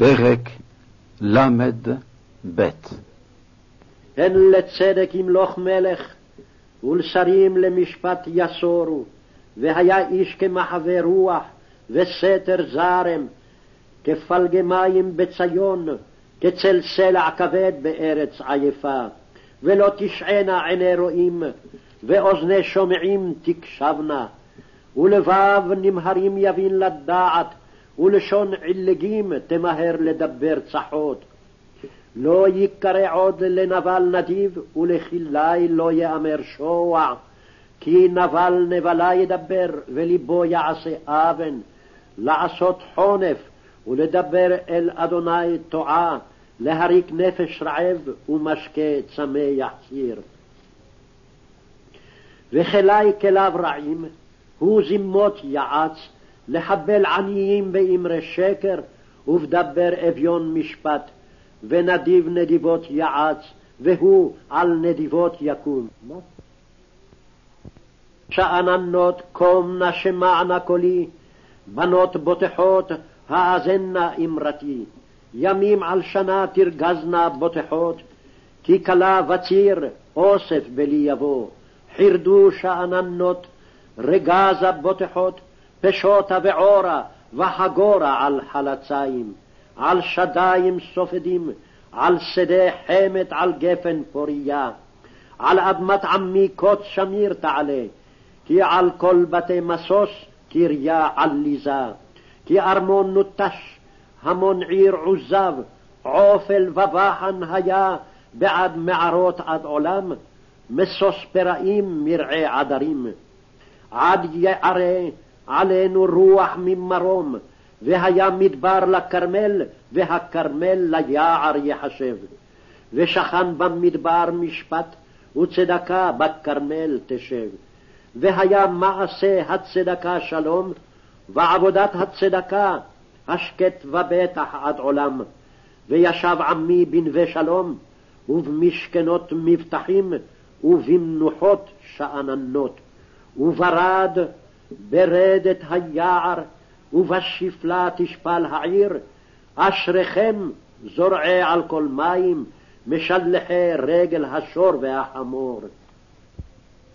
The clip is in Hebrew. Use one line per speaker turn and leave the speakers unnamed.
פרק ל"ב
הן לצדק ימלוך מלך, ולשרים למשפט יסורו, והיה איש כמחווה רוח, וסתר זרם, כפלגי מים בציון, כצל סלע כבד בארץ עייפה. ולא תשענה עיני רואים, ואוזני שומעים תקשבנה. ולבב נמהרים יבין לדעת, ולשון עילגים תמהר לדבר צחות. לא ייקרא עוד לנבל נדיב, ולכלי לא יאמר שוע, כי נבל נבלה ידבר, ולבו יעשה אבן, לעשות חונף, ולדבר אל אדוני טועה, להריק נפש רעב, ומשקה צמא יחסיר. וכלי כליו רעים, הוא זימות יעץ, לחבל עניים באמרי שקר, ובדבר אביון משפט, ונדיב נדיבות יעץ, והוא על נדיבות יקום. שאננות קום נא שמענה קולי, בנות בוטחות האזנה אמרתי. ימים על שנה תרגזנה בוטחות, כי כלה וציר אוסף בלי יבוא. חירדו שאננות, רגזה בוטחות, פשוטה ועורה, וחגורה על חלציים, על שדיים סופדים, על שדה חמת, על גפן פוריה. על אדמת עמי קוץ שמיר תעלה, כי על כל בתי משוש קריה עליזה. כי ארמון נוטש, המון עיר עוזב, עופל ובחן היה, בעד מערות עד עולם, משוש פראים מרעי עדרים. עד יערה עלינו רוח ממרום, והיה מדבר לכרמל, והכרמל ליער יחשב. ושכן במדבר משפט, וצדקה בכרמל תשב. והיה מעשה הצדקה שלום, ועבודת הצדקה השקט ובטח עד עולם. וישב עמי בנווה שלום, ובמשכנות מבטחים, ובמנוחות שאננות. וברד ברדת היער, ובשפלה תשפל העיר. אשריכם זורעי על כל מים, משלחי רגל השור והחמור.